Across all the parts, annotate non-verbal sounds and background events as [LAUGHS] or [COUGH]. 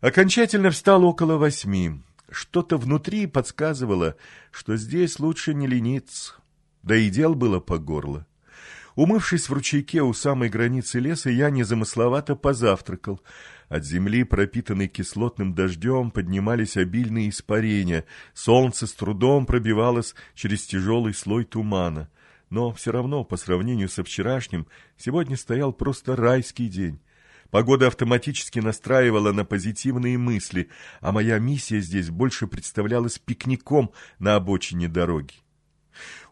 Окончательно встал около восьми. Что-то внутри подсказывало, что здесь лучше не лениться. Да и дел было по горло. Умывшись в ручейке у самой границы леса, я незамысловато позавтракал. От земли, пропитанной кислотным дождем, поднимались обильные испарения. Солнце с трудом пробивалось через тяжелый слой тумана. Но все равно, по сравнению со вчерашним, сегодня стоял просто райский день. Погода автоматически настраивала на позитивные мысли, а моя миссия здесь больше представлялась пикником на обочине дороги.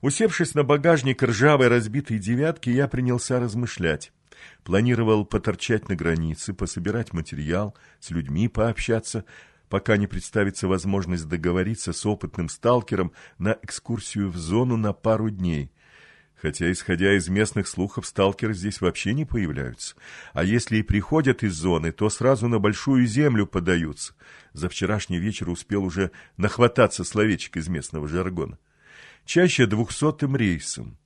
Усевшись на багажник ржавой разбитой девятки, я принялся размышлять. Планировал поторчать на границе, пособирать материал, с людьми пообщаться, пока не представится возможность договориться с опытным сталкером на экскурсию в зону на пару дней. Хотя, исходя из местных слухов, сталкеры здесь вообще не появляются. А если и приходят из зоны, то сразу на большую землю подаются. За вчерашний вечер успел уже нахвататься словечек из местного жаргона чаще двухсотым рейсом.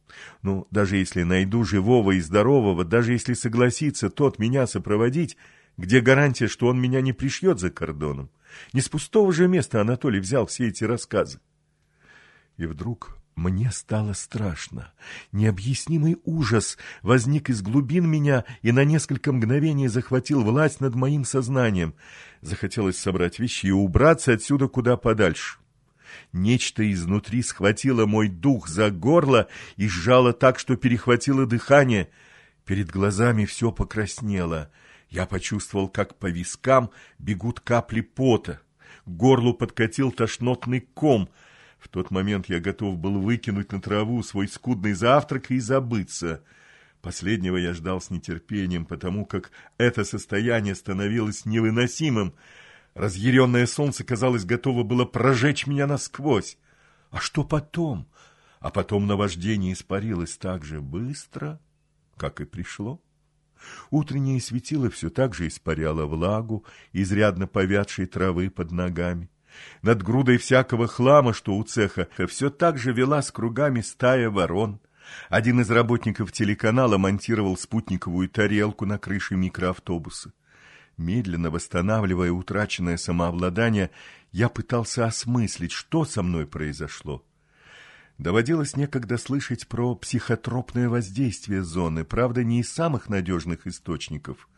Ну, даже если найду живого и здорового, даже если согласится тот меня сопроводить, где гарантия, что он меня не пришьет за кордоном? Не с пустого же места Анатолий взял все эти рассказы. И вдруг мне стало страшно. Необъяснимый ужас возник из глубин меня и на несколько мгновений захватил власть над моим сознанием. Захотелось собрать вещи и убраться отсюда куда подальше. Нечто изнутри схватило мой дух за горло и сжало так, что перехватило дыхание. Перед глазами все покраснело. Я почувствовал, как по вискам бегут капли пота. К горлу подкатил тошнотный ком. В тот момент я готов был выкинуть на траву свой скудный завтрак и забыться. Последнего я ждал с нетерпением, потому как это состояние становилось невыносимым. Разъяренное солнце, казалось, готово было прожечь меня насквозь. А что потом? А потом наваждение испарилось так же быстро, как и пришло. Утреннее светило все так же испаряло влагу, изрядно повядшей травы под ногами. Над грудой всякого хлама, что у цеха, все так же вела с кругами стая ворон. Один из работников телеканала монтировал спутниковую тарелку на крыше микроавтобуса. Медленно восстанавливая утраченное самообладание, я пытался осмыслить, что со мной произошло. Доводилось некогда слышать про психотропное воздействие зоны, правда, не из самых надежных источников.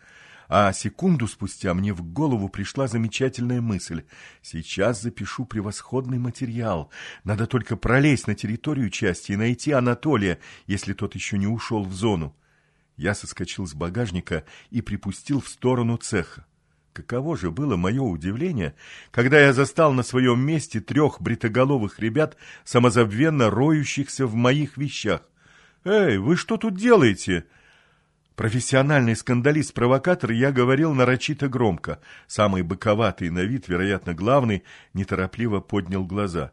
А секунду спустя мне в голову пришла замечательная мысль. Сейчас запишу превосходный материал. Надо только пролезть на территорию части и найти Анатолия, если тот еще не ушел в зону. Я соскочил с багажника и припустил в сторону цеха. Каково же было мое удивление, когда я застал на своем месте трех бритоголовых ребят, самозабвенно роющихся в моих вещах. «Эй, вы что тут делаете?» Профессиональный скандалист-провокатор я говорил нарочито громко. Самый быковатый на вид, вероятно, главный, неторопливо поднял глаза.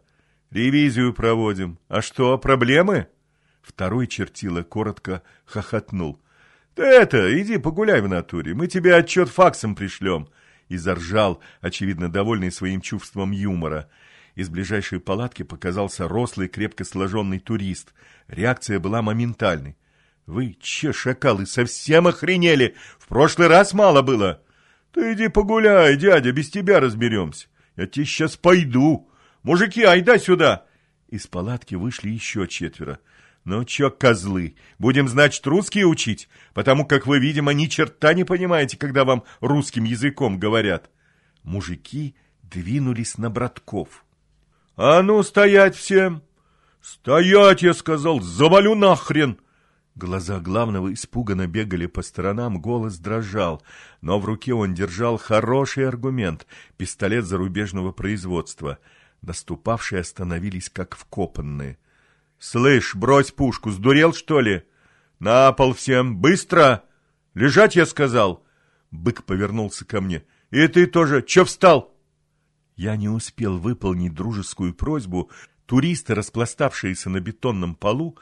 «Ревизию проводим. А что, проблемы?» Второй чертила коротко хохотнул. Ты это, иди погуляй в натуре, мы тебе отчет факсом пришлем. И заржал, очевидно, довольный своим чувством юмора. Из ближайшей палатки показался рослый, крепко сложенный турист. Реакция была моментальной. «Вы, че, шакалы, совсем охренели? В прошлый раз мало было!» «Ты иди погуляй, дядя, без тебя разберемся. Я тебе сейчас пойду. Мужики, айда сюда!» Из палатки вышли еще четверо. «Ну чё, козлы, будем, значит, русские учить, потому как вы, видимо, ни черта не понимаете, когда вам русским языком говорят». Мужики двинулись на братков. «А ну, стоять всем!» «Стоять, я сказал, завалю нахрен!» Глаза главного испуганно бегали по сторонам, голос дрожал, но в руке он держал хороший аргумент — пистолет зарубежного производства. Наступавшие остановились как вкопанные — «Слышь, брось пушку, сдурел, что ли? На пол всем, быстро! Лежать, я сказал!» Бык повернулся ко мне. «И ты тоже, че встал?» Я не успел выполнить дружескую просьбу. Туристы, распластавшиеся на бетонном полу,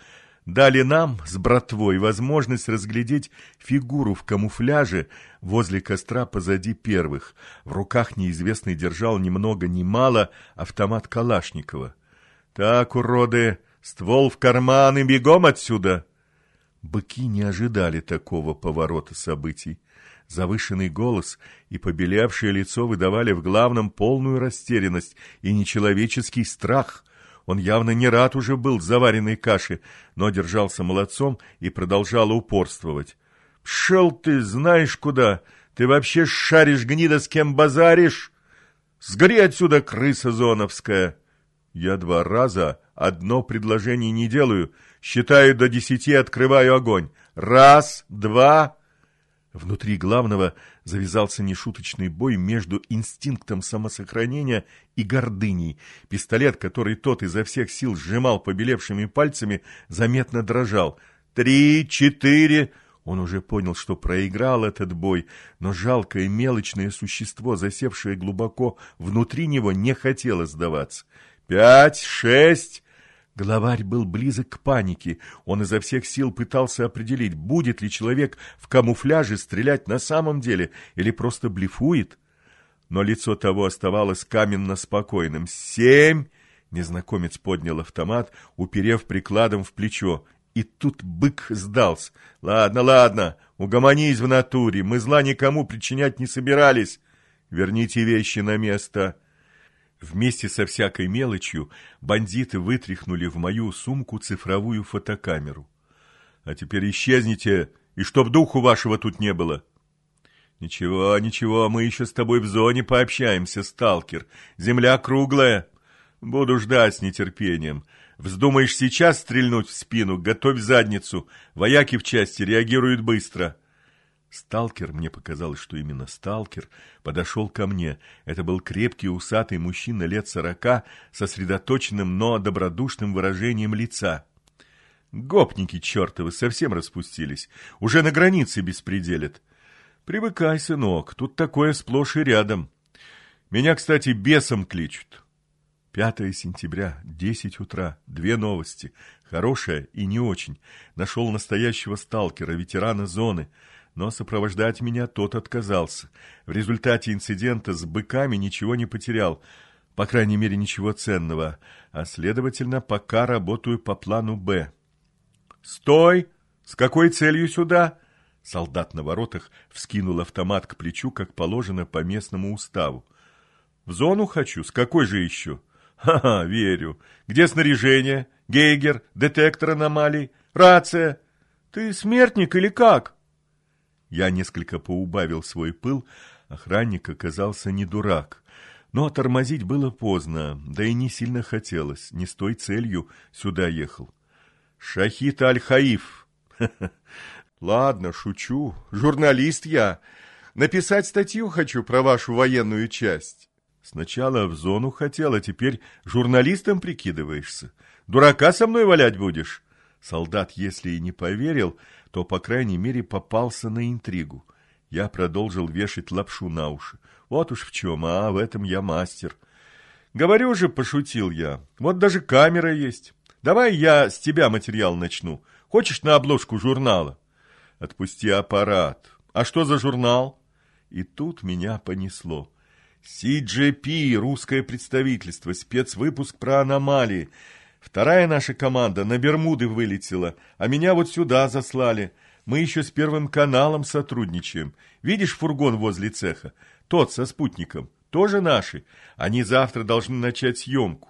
дали нам с братвой возможность разглядеть фигуру в камуфляже возле костра позади первых. В руках неизвестный держал ни много ни мало автомат Калашникова. «Так, уроды!» Ствол в карман и бегом отсюда!» Быки не ожидали такого поворота событий. Завышенный голос и побелевшее лицо выдавали в главном полную растерянность и нечеловеческий страх. Он явно не рад уже был заваренной каши, но держался молодцом и продолжал упорствовать. «Шел ты знаешь куда! Ты вообще шаришь, гнида, с кем базаришь? Сгори отсюда, крыса зоновская!» Я два раза одно предложение не делаю. Считаю до десяти, открываю огонь. Раз, два... Внутри главного завязался нешуточный бой между инстинктом самосохранения и гордыней. Пистолет, который тот изо всех сил сжимал побелевшими пальцами, заметно дрожал. «Три, четыре...» Он уже понял, что проиграл этот бой, но жалкое мелочное существо, засевшее глубоко внутри него, не хотело сдаваться. «Пять, шесть...» Главарь был близок к панике. Он изо всех сил пытался определить, будет ли человек в камуфляже стрелять на самом деле или просто блефует. Но лицо того оставалось каменно спокойным. «Семь!» Незнакомец поднял автомат, уперев прикладом в плечо. И тут бык сдался. «Ладно, ладно, угомонись в натуре, мы зла никому причинять не собирались. Верните вещи на место». Вместе со всякой мелочью бандиты вытряхнули в мою сумку цифровую фотокамеру. А теперь исчезните, и чтоб духу вашего тут не было. Ничего, ничего, мы еще с тобой в зоне пообщаемся, сталкер. Земля круглая. Буду ждать с нетерпением. Вздумаешь сейчас стрельнуть в спину, готовь задницу. Вояки в части реагируют быстро. Сталкер, мне показалось, что именно сталкер, подошел ко мне. Это был крепкий усатый мужчина лет сорока, сосредоточенным, но добродушным выражением лица. Гопники чертовы совсем распустились, уже на границе беспределят. Привыкай, сынок, тут такое сплошь и рядом. Меня, кстати, бесом кличут. 5 сентября, 10 утра, две новости, хорошая и не очень. Нашел настоящего сталкера, ветерана зоны — но сопровождать меня тот отказался. В результате инцидента с быками ничего не потерял, по крайней мере, ничего ценного, а, следовательно, пока работаю по плану «Б». «Стой! С какой целью сюда?» Солдат на воротах вскинул автомат к плечу, как положено по местному уставу. «В зону хочу? С какой же еще?» «Ха-ха, верю. Где снаряжение? Гейгер? Детектор аномалий? Рация? Ты смертник или как?» Я несколько поубавил свой пыл, охранник оказался не дурак. Но тормозить было поздно, да и не сильно хотелось, не с той целью сюда ехал. Шахид Аль-Хаиф. [LAUGHS] Ладно, шучу, журналист я. Написать статью хочу про вашу военную часть. Сначала в зону хотел, а теперь журналистом прикидываешься. Дурака со мной валять будешь? Солдат, если и не поверил, то, по крайней мере, попался на интригу. Я продолжил вешать лапшу на уши. Вот уж в чем, а в этом я мастер. Говорю же, пошутил я, вот даже камера есть. Давай я с тебя материал начну. Хочешь на обложку журнала? Отпусти аппарат. А что за журнал? И тут меня понесло. CGP, русское представительство, спецвыпуск про аномалии. Вторая наша команда на Бермуды вылетела, а меня вот сюда заслали. Мы еще с Первым каналом сотрудничаем. Видишь фургон возле цеха? Тот со спутником. Тоже наши. Они завтра должны начать съемку.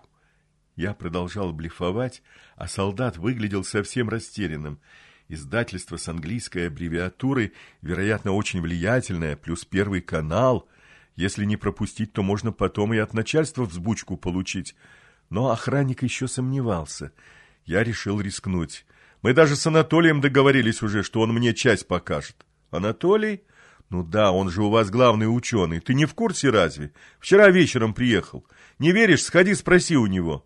Я продолжал блефовать, а солдат выглядел совсем растерянным. Издательство с английской аббревиатурой, вероятно, очень влиятельное, плюс Первый канал. Если не пропустить, то можно потом и от начальства взбучку получить. Но охранник еще сомневался. Я решил рискнуть. Мы даже с Анатолием договорились уже, что он мне часть покажет. Анатолий? Ну да, он же у вас главный ученый. Ты не в курсе разве? Вчера вечером приехал. Не веришь? Сходи, спроси у него.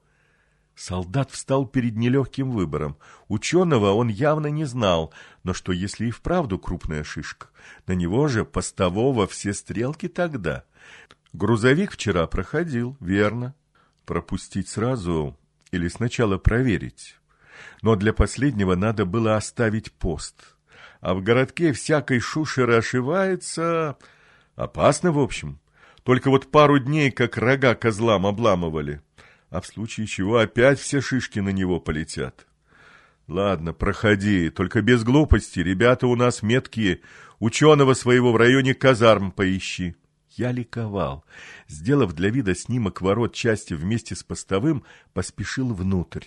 Солдат встал перед нелегким выбором. Ученого он явно не знал, но что если и вправду крупная шишка? На него же постового все стрелки тогда. Грузовик вчера проходил, верно. Пропустить сразу или сначала проверить? Но для последнего надо было оставить пост. А в городке всякой шушера ошивается... Опасно, в общем. Только вот пару дней, как рога козлам обламывали. А в случае чего опять все шишки на него полетят. Ладно, проходи, только без глупости. Ребята у нас меткие. Ученого своего в районе казарм поищи. Я ликовал. Сделав для вида снимок ворот части вместе с постовым, поспешил внутрь.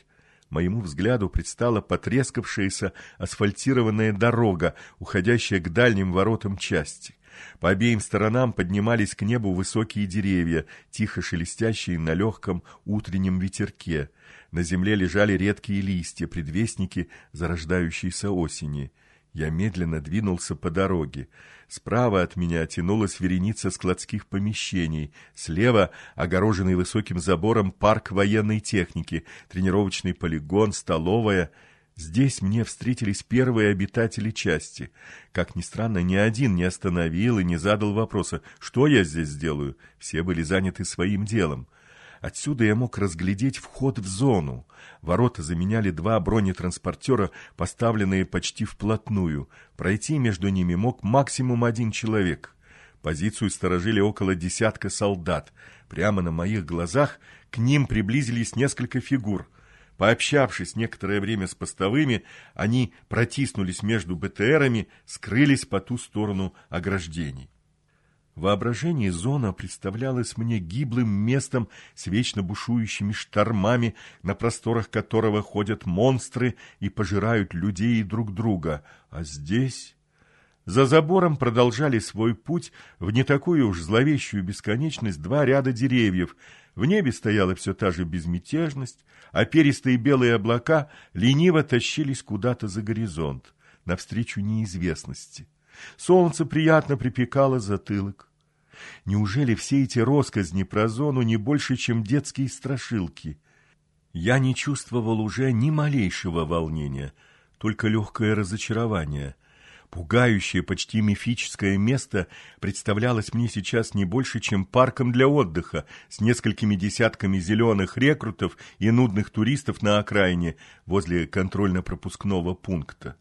Моему взгляду предстала потрескавшаяся асфальтированная дорога, уходящая к дальним воротам части. По обеим сторонам поднимались к небу высокие деревья, тихо шелестящие на легком утреннем ветерке. На земле лежали редкие листья, предвестники зарождающейся осени. Я медленно двинулся по дороге. Справа от меня тянулась вереница складских помещений. Слева, огороженный высоким забором, парк военной техники, тренировочный полигон, столовая. Здесь мне встретились первые обитатели части. Как ни странно, ни один не остановил и не задал вопроса, что я здесь делаю. Все были заняты своим делом. Отсюда я мог разглядеть вход в зону. Ворота заменяли два бронетранспортера, поставленные почти вплотную. Пройти между ними мог максимум один человек. Позицию сторожили около десятка солдат. Прямо на моих глазах к ним приблизились несколько фигур. Пообщавшись некоторое время с постовыми, они протиснулись между БТРами, скрылись по ту сторону ограждений. Воображение зона представлялась мне гиблым местом с вечно бушующими штормами, на просторах которого ходят монстры и пожирают людей и друг друга. А здесь... За забором продолжали свой путь в не такую уж зловещую бесконечность два ряда деревьев. В небе стояла все та же безмятежность, а перистые белые облака лениво тащились куда-то за горизонт, навстречу неизвестности. Солнце приятно припекало затылок. Неужели все эти росказни про зону не больше, чем детские страшилки? Я не чувствовал уже ни малейшего волнения, только легкое разочарование. Пугающее, почти мифическое место представлялось мне сейчас не больше, чем парком для отдыха с несколькими десятками зеленых рекрутов и нудных туристов на окраине возле контрольно-пропускного пункта.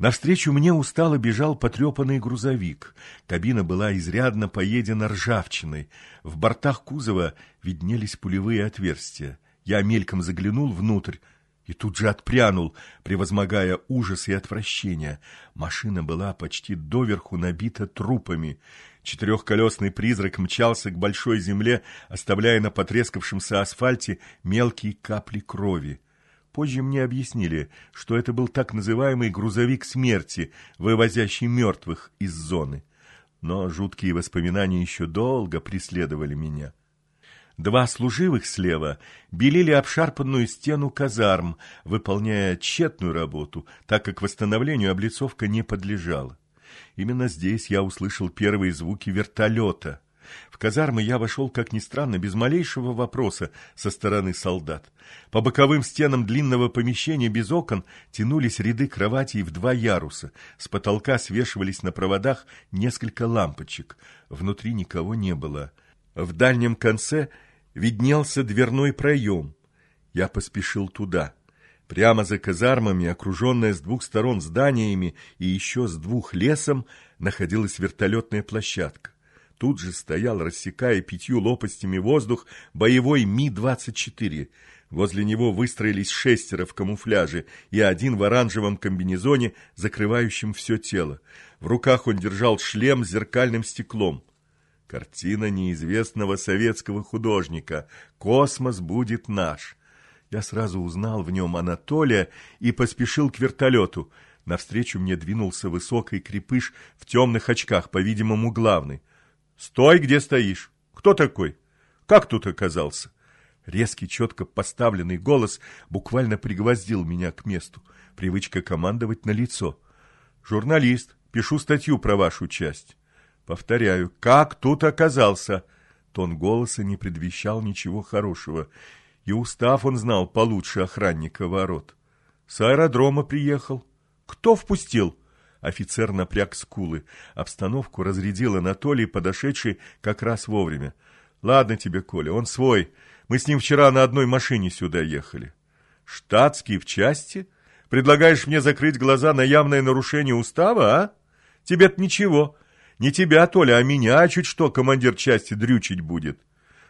Навстречу мне устало бежал потрепанный грузовик. Кабина была изрядно поедена ржавчиной. В бортах кузова виднелись пулевые отверстия. Я мельком заглянул внутрь и тут же отпрянул, превозмогая ужас и отвращение. Машина была почти доверху набита трупами. Четырехколесный призрак мчался к большой земле, оставляя на потрескавшемся асфальте мелкие капли крови. Позже мне объяснили, что это был так называемый грузовик смерти, вывозящий мертвых из зоны. Но жуткие воспоминания еще долго преследовали меня. Два служивых слева белили обшарпанную стену казарм, выполняя тщетную работу, так как восстановлению облицовка не подлежала. Именно здесь я услышал первые звуки вертолета — в казармы я вошел, как ни странно, без малейшего вопроса со стороны солдат. По боковым стенам длинного помещения без окон тянулись ряды кроватей в два яруса. С потолка свешивались на проводах несколько лампочек. Внутри никого не было. В дальнем конце виднелся дверной проем. Я поспешил туда. Прямо за казармами, окруженная с двух сторон зданиями и еще с двух лесом, находилась вертолетная площадка. Тут же стоял, рассекая пятью лопастями воздух, боевой Ми-24. Возле него выстроились шестеро в камуфляже и один в оранжевом комбинезоне, закрывающем все тело. В руках он держал шлем с зеркальным стеклом. Картина неизвестного советского художника «Космос будет наш». Я сразу узнал в нем Анатолия и поспешил к вертолету. Навстречу мне двинулся высокий крепыш в темных очках, по-видимому, главный. «Стой, где стоишь! Кто такой? Как тут оказался?» Резкий, четко поставленный голос буквально пригвоздил меня к месту. Привычка командовать на лицо. «Журналист, пишу статью про вашу часть». Повторяю, «Как тут оказался?» Тон голоса не предвещал ничего хорошего, и устав он знал получше охранника ворот. «С аэродрома приехал. Кто впустил?» Офицер напряг скулы. Обстановку разрядил Анатолий, подошедший как раз вовремя. «Ладно тебе, Коля, он свой. Мы с ним вчера на одной машине сюда ехали». «Штатский в части? Предлагаешь мне закрыть глаза на явное нарушение устава, а? Тебе-то ничего. Не тебя, Толя, а меня чуть что командир части дрючить будет».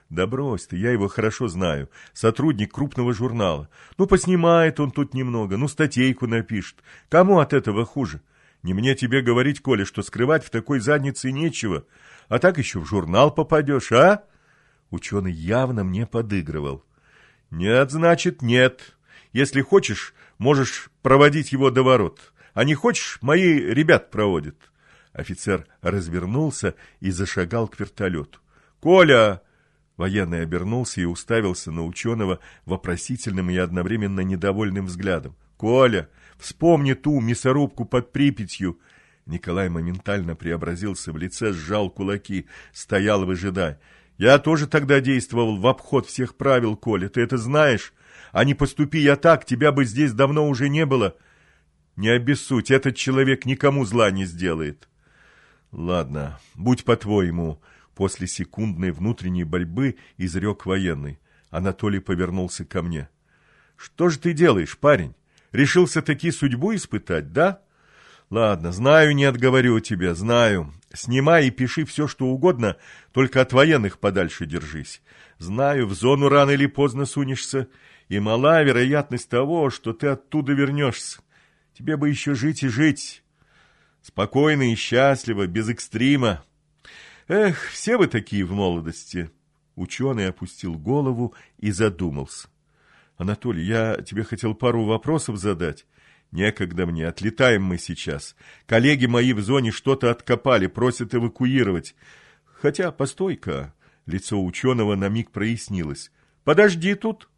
Да брось ты, я его хорошо знаю. Сотрудник крупного журнала. Ну, поснимает он тут немного, ну, статейку напишет. Кому от этого хуже? Не мне тебе говорить, Коля, что скрывать в такой заднице нечего. А так еще в журнал попадешь, а? Ученый явно мне подыгрывал. Нет, значит, нет. Если хочешь, можешь проводить его до ворот. А не хочешь, мои ребят проводят. Офицер развернулся и зашагал к вертолету. «Коля!» Военный обернулся и уставился на ученого вопросительным и одновременно недовольным взглядом. «Коля, вспомни ту мясорубку под Припятью!» Николай моментально преобразился в лице, сжал кулаки, стоял выжидая. «Я тоже тогда действовал в обход всех правил, Коля, ты это знаешь? А не поступи я так, тебя бы здесь давно уже не было. Не обессудь, этот человек никому зла не сделает». «Ладно, будь по-твоему», После секундной внутренней борьбы изрек военный. Анатолий повернулся ко мне. «Что же ты делаешь, парень? Решился таки судьбу испытать, да?» «Ладно, знаю, не отговорю тебя, знаю. Снимай и пиши все, что угодно, только от военных подальше держись. Знаю, в зону рано или поздно сунешься, и мала вероятность того, что ты оттуда вернешься. Тебе бы еще жить и жить. Спокойно и счастливо, без экстрима. Эх, все вы такие в молодости. Ученый опустил голову и задумался. Анатолий, я тебе хотел пару вопросов задать. Некогда мне, отлетаем мы сейчас. Коллеги мои в зоне что-то откопали, просят эвакуировать. Хотя, постой-ка, лицо ученого на миг прояснилось. Подожди тут.